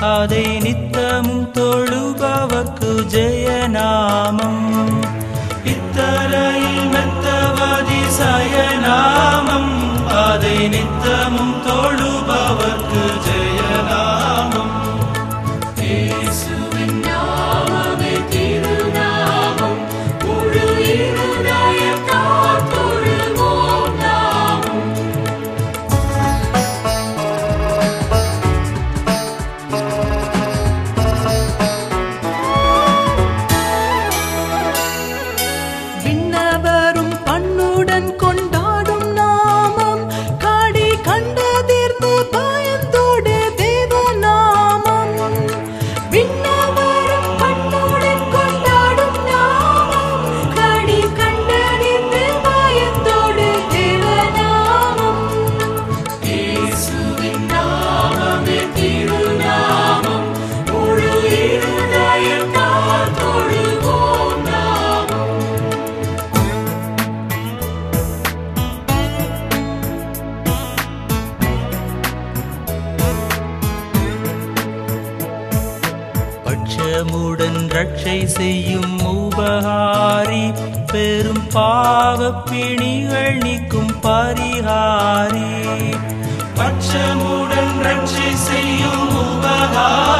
அதை நித்தமும் தொழுபவர்க்கு ஜெயநாமம். இத்தரையில் மெத்தவதி சயநாமம். அதை நித்த பட்சமுடன் ரட்சை செய்யும் உபகாரி பெரும் பாவ பிணிகள் நீக்கும் பரிகாரி. பட்சமுடன் ரட்சை செய்யும் உபகாரி